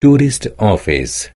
tourist office.